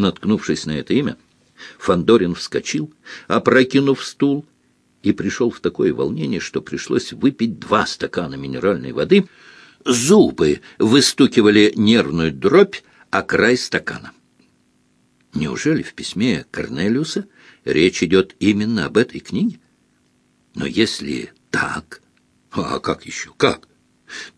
Наткнувшись на это имя, Фандорин вскочил, опрокинув стул, и пришел в такое волнение, что пришлось выпить два стакана минеральной воды. Зубы выстукивали нервную дробь о край стакана. Неужели в письме Корнелиуса речь идет именно об этой книге? Но если так, а как еще, как?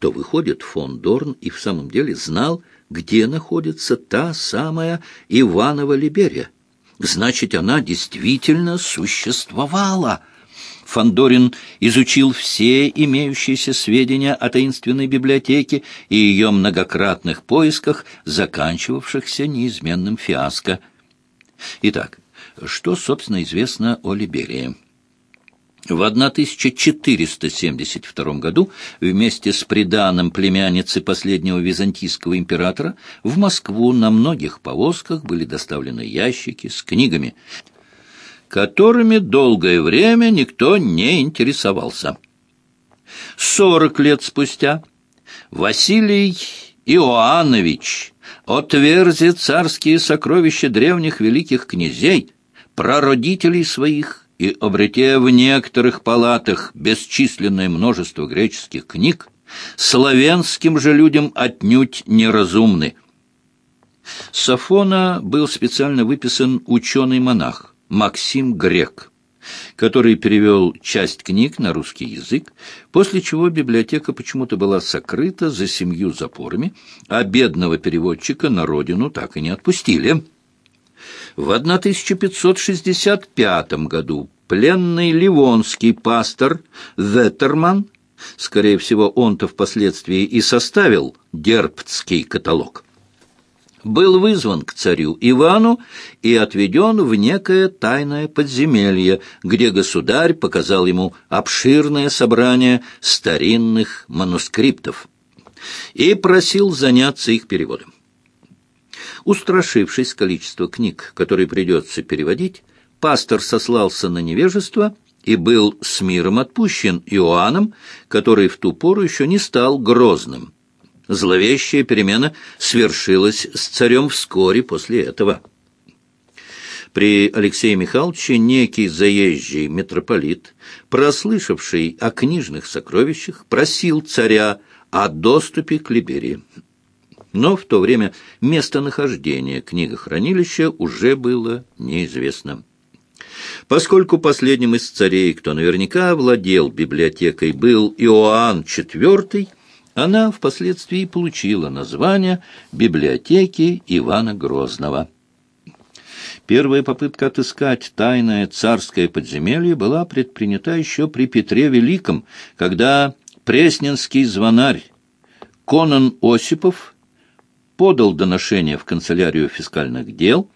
То выходит, фон Дорн и в самом деле знал, где находится та самая Иванова Либерия. Значит, она действительно существовала. Фандорин изучил все имеющиеся сведения о таинственной библиотеке и ее многократных поисках, заканчивавшихся неизменным фиаско. Итак, что, собственно, известно о Либерии? В 1472 году вместе с приданым племянницы последнего византийского императора в Москву на многих повозках были доставлены ящики с книгами, которыми долгое время никто не интересовался. Сорок лет спустя Василий Иоаннович отверзи царские сокровища древних великих князей, прародителей своих, и, обретя в некоторых палатах бесчисленное множество греческих книг, славянским же людям отнюдь неразумны. Сафона был специально выписан ученый-монах Максим Грек, который перевел часть книг на русский язык, после чего библиотека почему-то была сокрыта за семью запорами, а бедного переводчика на родину так и не отпустили. В 1565 году пленный ливонский пастор Веттерман, скорее всего, он-то впоследствии и составил Дербцкий каталог, был вызван к царю Ивану и отведен в некое тайное подземелье, где государь показал ему обширное собрание старинных манускриптов и просил заняться их переводом. Устрашившись количества книг, которые придется переводить, пастор сослался на невежество и был с миром отпущен Иоанном, который в ту пору еще не стал грозным. Зловещая перемена свершилась с царем вскоре после этого. При Алексее Михайловиче некий заезжий митрополит, прослышавший о книжных сокровищах, просил царя о доступе к Либерии но в то время местонахождение книгохранилища уже было неизвестно. Поскольку последним из царей, кто наверняка владел библиотекой, был Иоанн IV, она впоследствии получила название «Библиотеки Ивана Грозного». Первая попытка отыскать тайное царское подземелье была предпринята еще при Петре Великом, когда пресненский звонарь Конан Осипов подал доношение в канцелярию фискальных дел,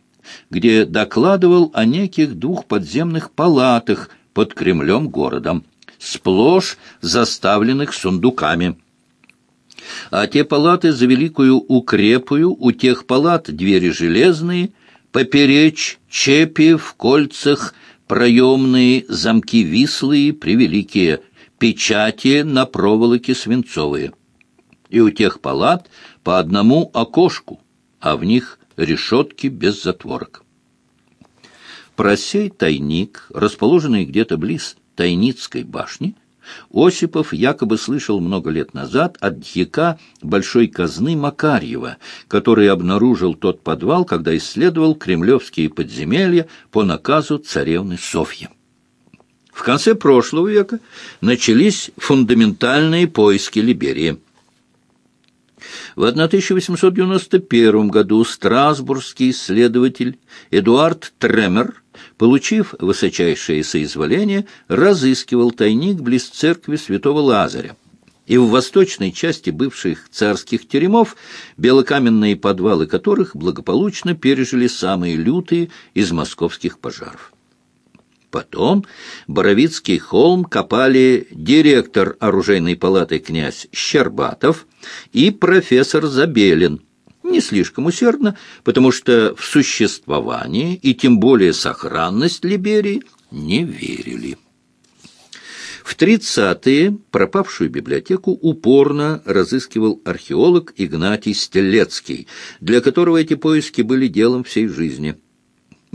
где докладывал о неких двух подземных палатах под Кремлем городом, сплошь заставленных сундуками. А те палаты за великую укрепую, у тех палат двери железные, поперечь, чепи в кольцах, проемные, замки вислые, превеликие, печати на проволоке свинцовые. И у тех палат по одному окошку, а в них решетки без затворок. Про сей тайник, расположенный где-то близ Тайницкой башни, Осипов якобы слышал много лет назад от дьяка большой казны Макарьева, который обнаружил тот подвал, когда исследовал кремлевские подземелья по наказу царевны Софьи. В конце прошлого века начались фундаментальные поиски Либерии. В 1891 году страсбургский исследователь Эдуард Тремер, получив высочайшее соизволение, разыскивал тайник близ церкви святого Лазаря. И в восточной части бывших царских теремов, белокаменные подвалы которых благополучно пережили самые лютые из московских пожаров. Потом Боровицкий холм копали директор оружейной палаты князь Щербатов и профессор Забелин. Не слишком усердно, потому что в существование и тем более сохранность Либерии не верили. В 30-е пропавшую библиотеку упорно разыскивал археолог Игнатий Стелецкий, для которого эти поиски были делом всей жизни.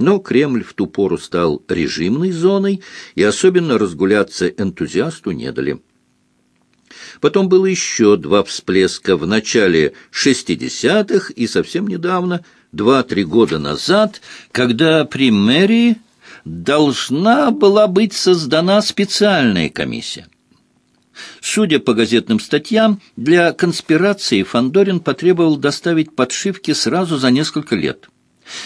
Но Кремль в ту пору стал режимной зоной, и особенно разгуляться энтузиасту не дали. Потом было еще два всплеска в начале 60-х и совсем недавно, два-три года назад, когда при мэрии должна была быть создана специальная комиссия. Судя по газетным статьям, для конспирации Фандорин потребовал доставить подшивки сразу за несколько лет.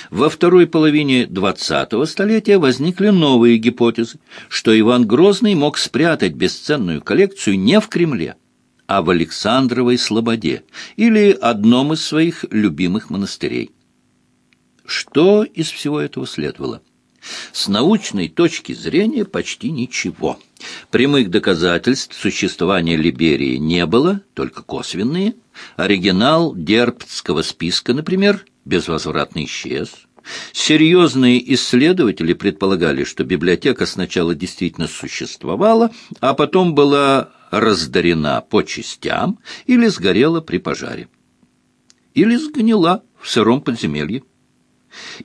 Во второй половине XX столетия возникли новые гипотезы, что Иван Грозный мог спрятать бесценную коллекцию не в Кремле, а в Александровой Слободе или одном из своих любимых монастырей. Что из всего этого следовало? С научной точки зрения почти ничего. Прямых доказательств существования Либерии не было, только косвенные. Оригинал Дербцкого списка, например, безвозвратно исчез. Серьезные исследователи предполагали, что библиотека сначала действительно существовала, а потом была раздарена по частям или сгорела при пожаре. Или сгнила в сыром подземелье.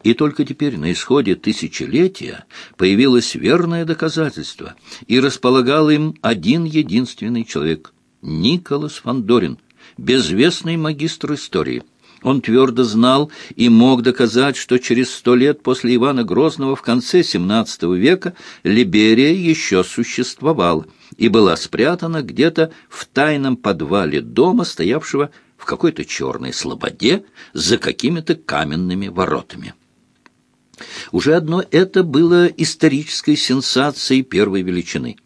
И только теперь, на исходе тысячелетия, появилось верное доказательство, и располагал им один единственный человек — Николас Фандорин, безвестный магистр истории. Он твердо знал и мог доказать, что через сто лет после Ивана Грозного в конце XVII века Либерия еще существовала и была спрятана где-то в тайном подвале дома, стоявшего в какой-то черной слободе за какими-то каменными воротами. Уже одно это было исторической сенсацией первой величины.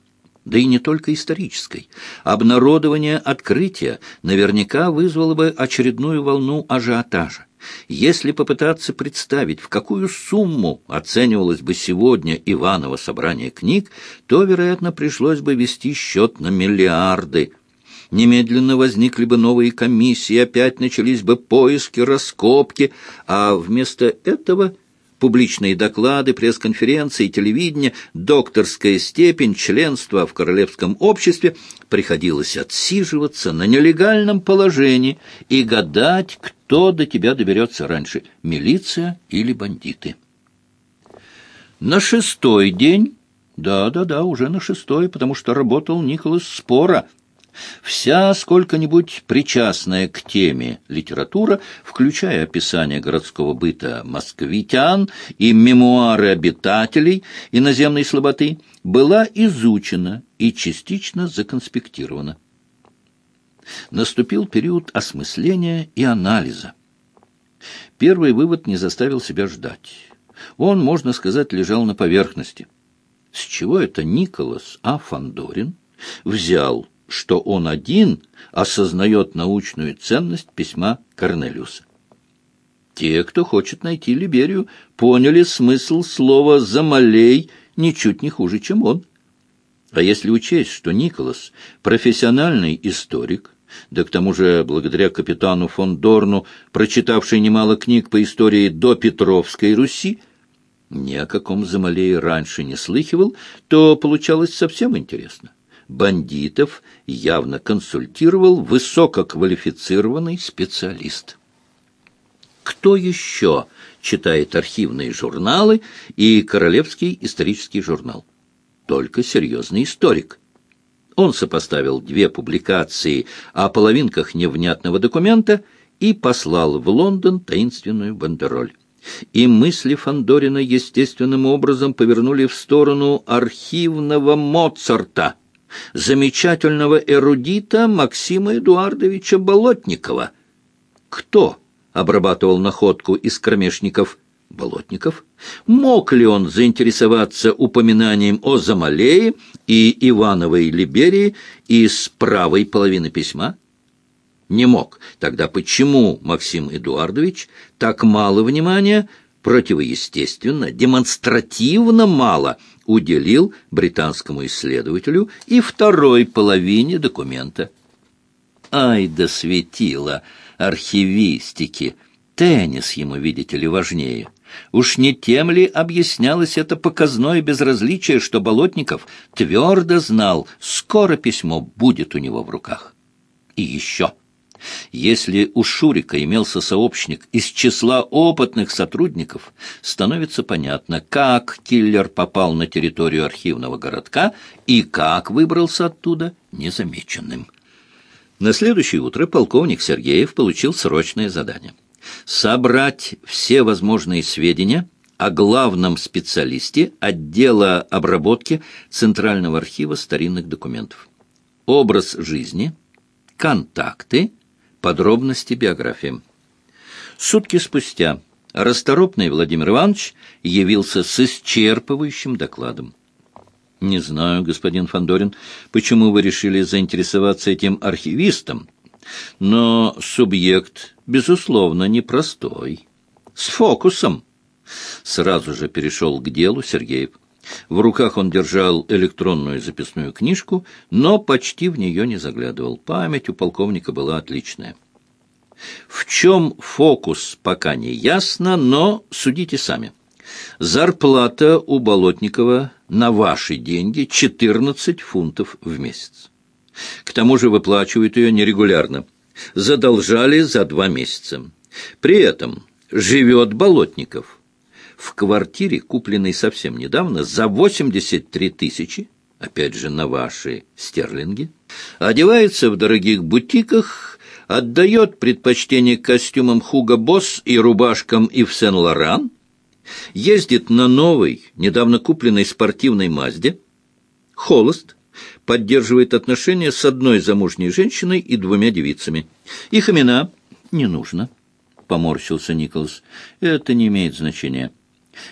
Да и не только исторической. Обнародование открытия наверняка вызвало бы очередную волну ажиотажа. Если попытаться представить, в какую сумму оценивалось бы сегодня Иваново собрание книг, то, вероятно, пришлось бы вести счет на миллиарды – немедленно возникли бы новые комиссии, опять начались бы поиски, раскопки, а вместо этого публичные доклады, пресс-конференции, телевидение, докторская степень, членство в королевском обществе приходилось отсиживаться на нелегальном положении и гадать, кто до тебя доберется раньше, милиция или бандиты. На шестой день, да-да-да, уже на шестой, потому что работал Николас Спора – Вся сколько-нибудь причастная к теме литература, включая описание городского быта москвитян и мемуары обитателей иноземной слаботы, была изучена и частично законспектирована. Наступил период осмысления и анализа. Первый вывод не заставил себя ждать. Он, можно сказать, лежал на поверхности. С чего это Николас А. Фандорин взял что он один осознает научную ценность письма Корнелиуса. Те, кто хочет найти Либерию, поняли смысл слова «замалей» ничуть не хуже, чем он. А если учесть, что Николас — профессиональный историк, да к тому же благодаря капитану фон Дорну, прочитавший немало книг по истории до Петровской Руси, ни о каком Замалее раньше не слыхивал, то получалось совсем интересно бандитов явно консультировал высококвалифицированный специалист. Кто еще читает архивные журналы и Королевский исторический журнал? Только серьезный историк. Он сопоставил две публикации о половинках невнятного документа и послал в Лондон таинственную бандероль. И мысли Фандорина естественным образом повернули в сторону архивного Моцарта – замечательного эрудита Максима Эдуардовича Болотникова. Кто обрабатывал находку из кромешников Болотников? Мог ли он заинтересоваться упоминанием о Замалее и Ивановой Либерии из правой половины письма? Не мог. Тогда почему Максим Эдуардович так мало внимания противоестественно, демонстративно мало уделил британскому исследователю и второй половине документа. Ай да светило архивистики! Теннис ему, видите ли, важнее — Уж не тем ли объяснялось это показное безразличие, что Болотников твердо знал, скоро письмо будет у него в руках? И еще. Если у Шурика имелся сообщник из числа опытных сотрудников, становится понятно, как киллер попал на территорию архивного городка и как выбрался оттуда незамеченным. На следующее утро полковник Сергеев получил срочное задание — собрать все возможные сведения о главном специалисте отдела обработки Центрального архива старинных документов. Образ жизни, контакты — Подробности биографии. Сутки спустя расторопный Владимир Иванович явился с исчерпывающим докладом. «Не знаю, господин Фандорин, почему вы решили заинтересоваться этим архивистом, но субъект, безусловно, непростой. С фокусом». Сразу же перешел к делу Сергеев. В руках он держал электронную записную книжку, но почти в нее не заглядывал. Память у полковника была отличная. В чем фокус, пока не ясно, но судите сами. Зарплата у Болотникова на ваши деньги 14 фунтов в месяц. К тому же выплачивают ее нерегулярно. Задолжали за два месяца. При этом живет Болотников в квартире, купленной совсем недавно, за 83 тысячи, опять же на ваши стерлинги, одевается в дорогих бутиках, отдает предпочтение костюмам Хуго Босс и рубашкам Ив Сен-Лоран, ездит на новой, недавно купленной спортивной Мазде, холост, поддерживает отношения с одной замужней женщиной и двумя девицами. Их имена не нужно, — поморщился Николас. Это не имеет значения.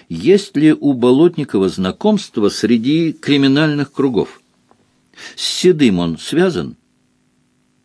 Есть ли у Болотникова знакомство среди криминальных кругов? С Седым он связан?